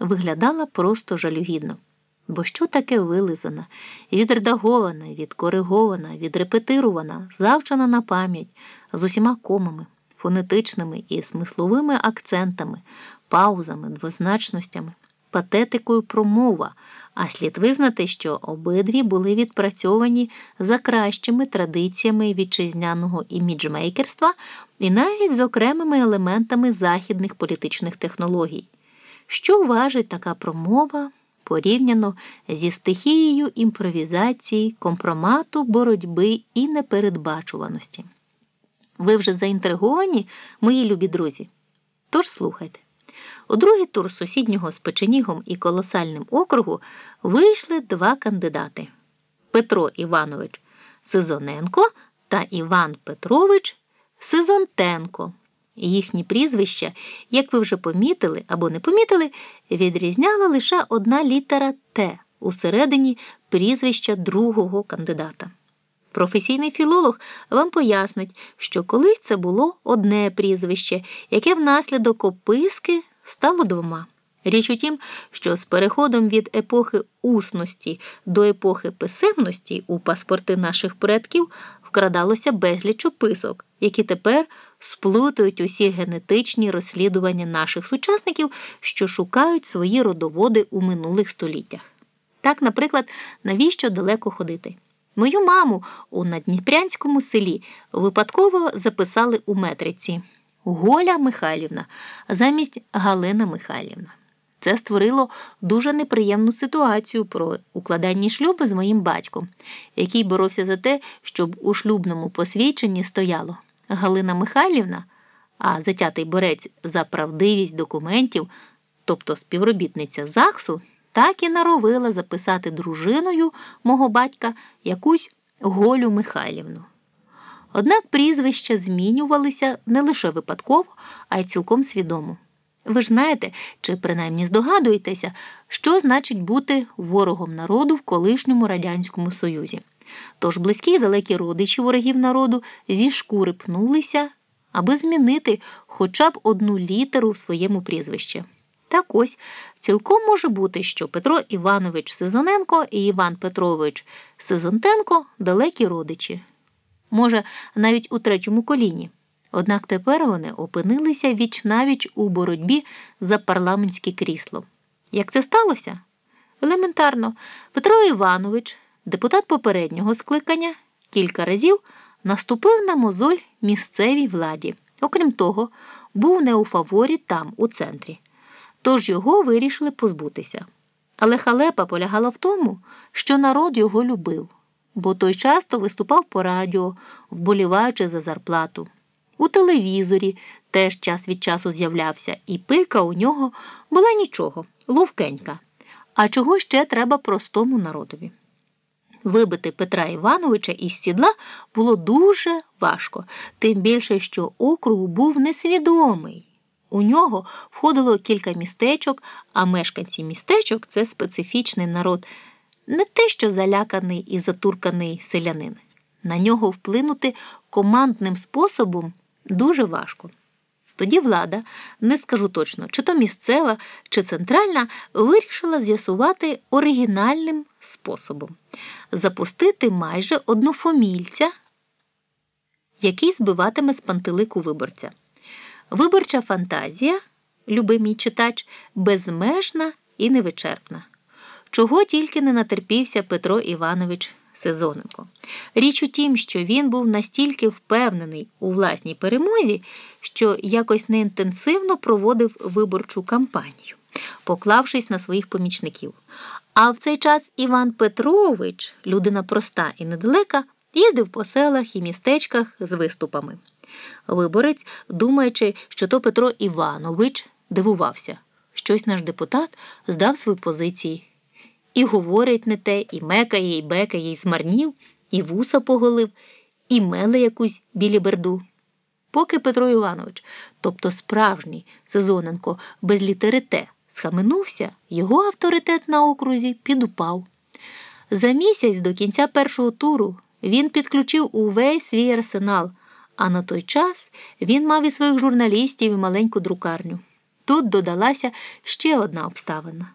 виглядала просто жалюгідно. Бо що таке вилизана, відредагована, відкоригована, відрепетирована, завчена на пам'ять з усіма комами, фонетичними і смисловими акцентами, паузами, двозначностями, патетикою промова, а слід визнати, що обидві були відпрацьовані за кращими традиціями вітчизняного іміджмейкерства і навіть з окремими елементами західних політичних технологій. Що важить така промова? порівняно зі стихією імпровізації, компромату, боротьби і непередбачуваності. Ви вже заінтриговані, мої любі друзі? Тож слухайте. У другий тур сусіднього з Печенігом і колосальним округу вийшли два кандидати Петро Іванович Сизоненко та Іван Петрович Сизонтенко. Їхні прізвища, як ви вже помітили або не помітили, відрізняла лише одна літера Т усередині прізвища другого кандидата. Професійний філолог вам пояснить, що колись це було одне прізвище, яке внаслідок описки стало двома. Річ у тім, що з переходом від епохи усності до епохи писемності у паспорти наших предків вкрадалося безліч описок, які тепер сплутують усі генетичні розслідування наших сучасників, що шукають свої родоводи у минулих століттях. Так, наприклад, навіщо далеко ходити? Мою маму у надніпрянському селі випадково записали у метриці Голя Михайлівна замість Галина Михайлівна. Це створило дуже неприємну ситуацію про укладання шлюбу з моїм батьком, який боровся за те, щоб у шлюбному посвідченні стояло Галина Михайлівна, а затятий борець за правдивість документів, тобто співробітниця ЗАГСу, так і наровила записати дружиною мого батька якусь Голю Михайлівну. Однак прізвища змінювалися не лише випадково, а й цілком свідомо. Ви ж знаєте, чи принаймні здогадуєтеся, що значить бути ворогом народу в колишньому Радянському Союзі. Тож близькі і далекі родичі ворогів народу зі шкури пнулися, аби змінити хоча б одну літеру в своєму прізвищі. Так ось цілком може бути, що Петро Іванович Сезоненко і Іван Петрович Сезонтенко далекі родичі. Може, навіть у третьому коліні. Однак тепер вони опинилися віч-навіч у боротьбі за парламентське крісло. Як це сталося? Елементарно, Петро Іванович, депутат попереднього скликання, кілька разів наступив на мозоль місцевій владі. Окрім того, був не у фаворі там, у центрі. Тож його вирішили позбутися. Але халепа полягала в тому, що народ його любив, бо той часто виступав по радіо, вболіваючи за зарплату. У телевізорі теж час від часу з'являвся, і пика у нього була нічого, ловкенька. А чого ще треба простому народові? Вибити Петра Івановича із сідла було дуже важко, тим більше, що округ був несвідомий. У нього входило кілька містечок, а мешканці містечок це специфічний народ, не те, що заляканий і затурканий селянин. На нього вплинути командним способом дуже важко. Тоді влада, не скажу точно, чи то місцева, чи центральна, вирішила з'ясувати оригінальним способом запустити майже однофомільця, який збиватиме з пантелику виборця. Виборча фантазія, любий мій читач, безмежна і невичерпна. Чого тільки не натерпівся Петро Іванович Сезоненко. Річ у тім, що він був настільки впевнений у власній перемозі, що якось неінтенсивно проводив виборчу кампанію, поклавшись на своїх помічників. А в цей час Іван Петрович, людина проста і недалека, їздив по селах і містечках з виступами. Виборець, думаючи, що то Петро Іванович дивувався, щось наш депутат здав свої позиції. І говорить не те, і мекає, і бекає, і змарнів, і вуса поголив, і меле якусь білі берду. Поки Петро Іванович, тобто справжній Сезоненко, без літери Т, схаменувся, його авторитет на окрузі підупав. За місяць до кінця першого туру він підключив увесь свій арсенал, а на той час він мав і своїх журналістів і маленьку друкарню. Тут додалася ще одна обставина.